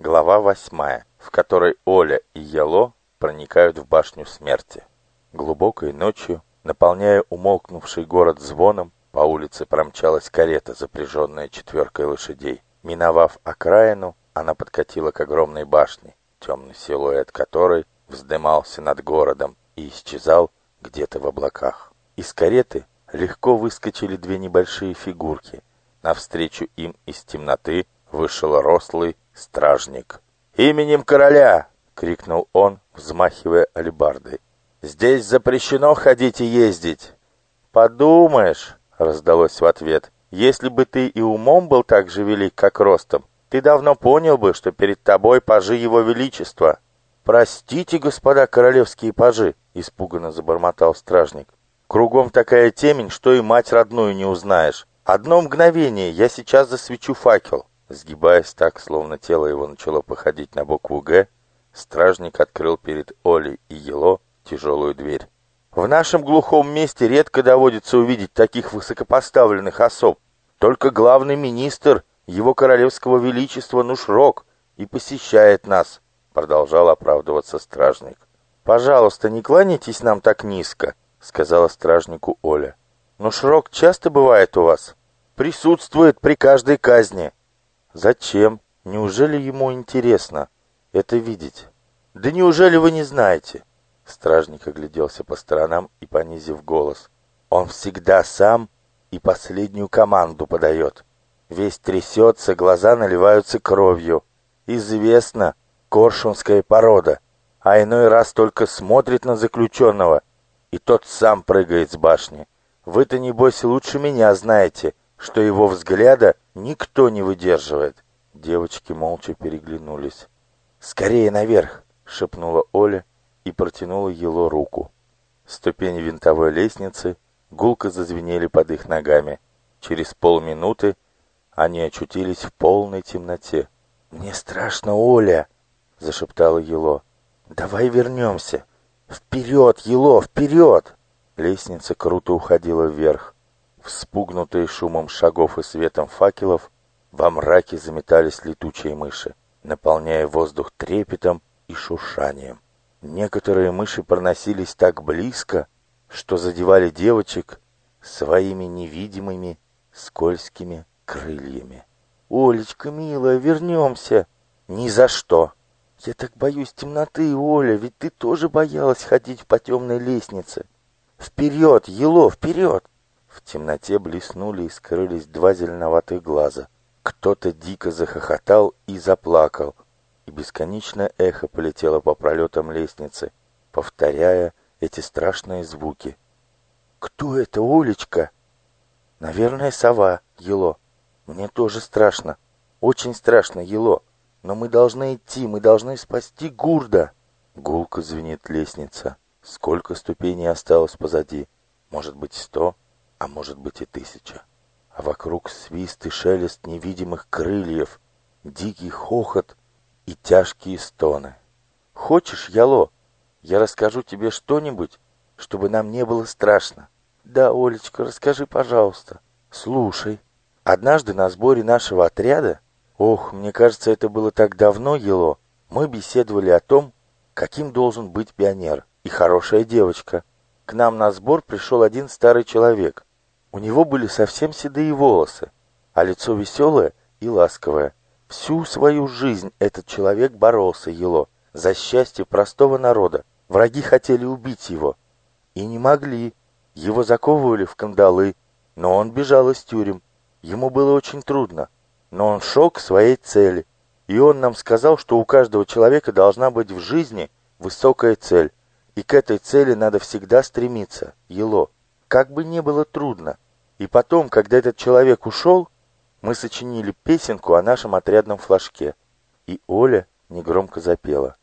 Глава восьмая, в которой Оля и Ело проникают в башню смерти. Глубокой ночью, наполняя умолкнувший город звоном, по улице промчалась карета, запряженная четверкой лошадей. Миновав окраину, она подкатила к огромной башне, темный силуэт которой вздымался над городом и исчезал где-то в облаках. Из кареты легко выскочили две небольшие фигурки. Навстречу им из темноты вышел рослый стражник. «Именем короля!» — крикнул он, взмахивая алебардой. «Здесь запрещено ходить и ездить!» «Подумаешь!» — раздалось в ответ. «Если бы ты и умом был так же велик, как ростом, ты давно понял бы, что перед тобой пажи его величества». «Простите, господа королевские пажи!» — испуганно забормотал стражник. «Кругом такая темень, что и мать родную не узнаешь. Одно мгновение, я сейчас засвечу факел». Сгибаясь так, словно тело его начало походить на букву «Г», стражник открыл перед Олей и Ело тяжелую дверь. В нашем глухом месте редко доводится увидеть таких высокопоставленных особ. Только главный министр его королевского величества Нушрок и посещает нас, продолжал оправдываться стражник. Пожалуйста, не кланяйтесь нам так низко, сказала стражнику Оля. Нушрок часто бывает у вас? Присутствует при каждой казни. Зачем? Неужели ему интересно это видеть? Да неужели вы не знаете? Стражник огляделся по сторонам и, понизив голос, он всегда сам и последнюю команду подает. Весь трясется, глаза наливаются кровью. Известно, коршунская порода, а иной раз только смотрит на заключенного, и тот сам прыгает с башни. Вы-то, небось, лучше меня знаете, что его взгляда никто не выдерживает. Девочки молча переглянулись. «Скорее наверх!» — шепнула Оля и протянула Ело руку. Ступени винтовой лестницы гулко зазвенели под их ногами. Через полминуты они очутились в полной темноте. «Мне страшно, Оля!» — зашептала Ело. «Давай вернемся! Вперед, Ело, вперед!» Лестница круто уходила вверх. Вспугнутые шумом шагов и светом факелов, во мраке заметались летучие мыши, наполняя воздух трепетом и шуршанием. Некоторые мыши проносились так близко, что задевали девочек своими невидимыми скользкими крыльями. «Олечка, милая, вернемся!» «Ни за что!» «Я так боюсь темноты, Оля, ведь ты тоже боялась ходить по темной лестнице!» «Вперед, Ело, вперед!» В темноте блеснули и скрылись два зеленоватых глаза. Кто-то дико захохотал и заплакал, и бесконечное эхо полетело по пролетам лестницы, повторяя эти страшные звуки. «Кто это, Олечка?» «Наверное, сова, Ело. Мне тоже страшно. Очень страшно, Ело. Но мы должны идти, мы должны спасти Гурда!» Гулко звенит лестница. Сколько ступеней осталось позади? Может быть, сто, а может быть и тысяча. А вокруг свист и шелест невидимых крыльев, дикий хохот и тяжкие стоны. «Хочешь, Яло, я расскажу тебе что-нибудь, чтобы нам не было страшно?» «Да, Олечка, расскажи, пожалуйста». «Слушай, однажды на сборе нашего отряда, ох, мне кажется, это было так давно, Ело, мы беседовали о том, каким должен быть пионер и хорошая девочка. К нам на сбор пришел один старый человек. У него были совсем седые волосы, а лицо веселое и ласковое. Всю свою жизнь этот человек боролся, Ело, за счастье простого народа. Враги хотели убить его. И не могли. Его заковывали в кандалы, но он бежал из тюрем. Ему было очень трудно, но он шел к своей цели. И он нам сказал, что у каждого человека должна быть в жизни высокая цель. И к этой цели надо всегда стремиться, Ело. Как бы не было трудно. И потом, когда этот человек ушел, мы сочинили песенку о нашем отрядном флажке. И Оля негромко запела.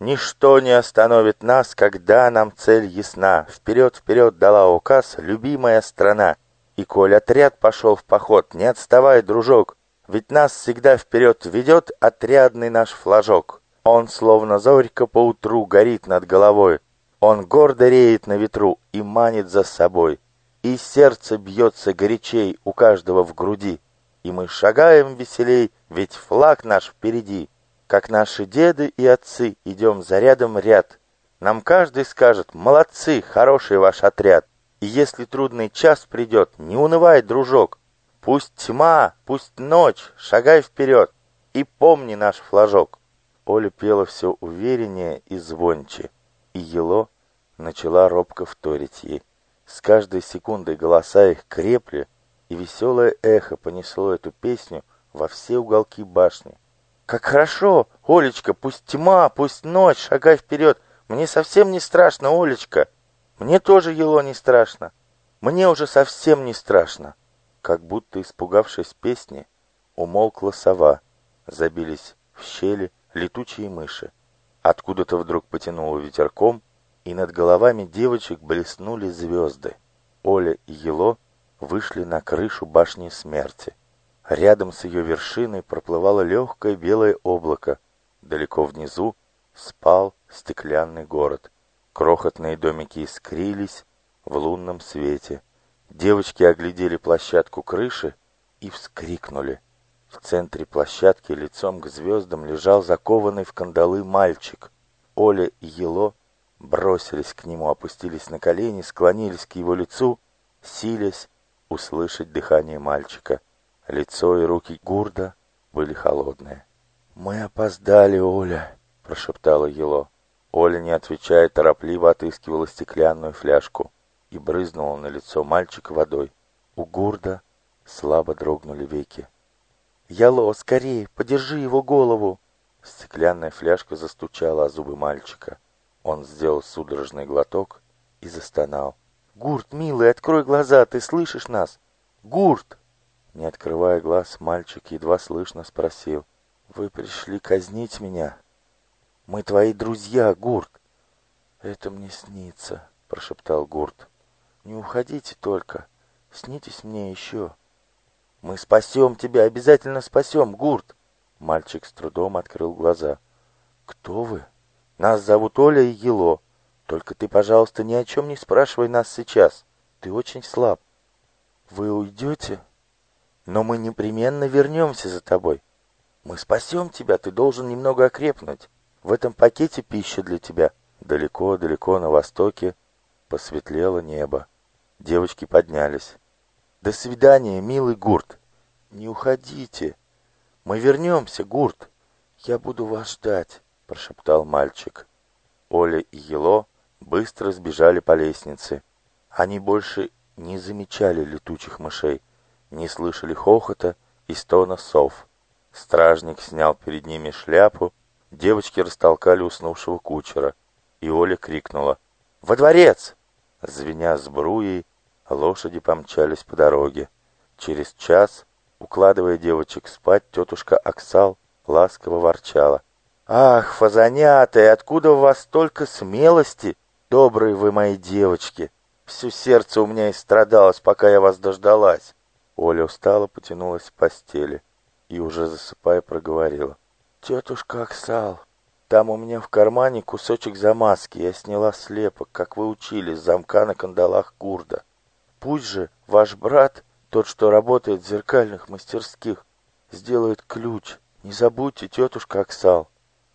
Ничто не остановит нас, когда нам цель ясна. Вперед, вперед дала указ любимая страна. И коль отряд пошел в поход, не отставай, дружок, ведь нас всегда вперед ведет отрядный наш флажок. Он, словно зорька поутру, горит над головой. Он гордо реет на ветру и манит за собой. И сердце бьется горячей у каждого в груди и мы шагаем веселей, ведь флаг наш впереди. как наши деды и отцы, идем за рядом ряд. Нам каждый скажет «Молодцы, хороший ваш отряд». И если трудный час придет, не унывай, дружок. Пусть тьма, пусть ночь, шагай вперед и помни наш флажок. Оля пела все увереннее и звонче, и Ело начала робко вторить ей. С каждой секундой голоса их крепли, и веселое эхо понесло эту песню во все уголки башни. «Как хорошо! Олечка, пусть тьма, пусть ночь, шагай вперед! Мне совсем не страшно, Олечка! Мне тоже, Ело, не страшно! Мне уже совсем не страшно!» Как будто испугавшись песни, умолкла сова, забились в щели летучие мыши. Откуда-то вдруг потянуло ветерком, и над головами девочек блеснули звезды. Оля и Ело вышли на крышу башни смерти. Рядом с ее вершиной проплывало легкое белое облако. Далеко внизу спал стеклянный город. Крохотные домики искрились в лунном свете. Девочки оглядели площадку крыши и вскрикнули. В центре площадки лицом к звездам лежал закованный в кандалы мальчик. Оля и Ело бросились к нему, опустились на колени, склонились к его лицу, силясь услышать дыхание мальчика. Лицо и руки Гурда были холодные. «Мы опоздали, Оля», — прошептала Ело. Оля, не отвечая, торопливо отыскивала стеклянную фляжку и брызнула на лицо мальчика водой. У Гурда слабо дрогнули веки. «Яло, скорее, подержи его голову!» Стеклянная фляжка застучала о зубы мальчика. Он сделал судорожный глоток и застонал. «Гурт, милый, открой глаза, ты слышишь нас? Гурт!» Не открывая глаз, мальчик едва слышно спросил. «Вы пришли казнить меня? Мы твои друзья, Гурт!» «Это мне снится», — прошептал Гурт. «Не уходите только, снитесь мне еще». «Мы спасем тебя, обязательно спасем, Гурт!» Мальчик с трудом открыл глаза. «Кто вы?» «Нас зовут Оля и Ело. Только ты, пожалуйста, ни о чем не спрашивай нас сейчас. Ты очень слаб. Вы уйдете? Но мы непременно вернемся за тобой. Мы спасем тебя, ты должен немного окрепнуть. В этом пакете пища для тебя». Далеко-далеко на востоке посветлело небо. Девочки поднялись. «До свидания, милый Гурт!» «Не уходите! Мы вернемся, Гурт! Я буду вас ждать!» — прошептал мальчик. Оля и Ело быстро сбежали по лестнице. Они больше не замечали летучих мышей, не слышали хохота и стона сов. Стражник снял перед ними шляпу, девочки растолкали уснувшего кучера, и Оля крикнула «Во дворец!» Звеня сбруей, Лошади помчались по дороге. Через час, укладывая девочек спать, тетушка Оксал ласково ворчала. «Ах, фазанята, откуда у вас столько смелости, добрые вы мои девочки! Все сердце у меня истрадалось, пока я вас дождалась!» Оля устало потянулась в постели и, уже засыпая, проговорила. «Тетушка Оксал, там у меня в кармане кусочек замазки, я сняла слепок, как вы учили, с замка на кандалах Гурда. Пусть же ваш брат, тот, что работает в зеркальных мастерских, сделает ключ. Не забудьте, тетушка Оксал.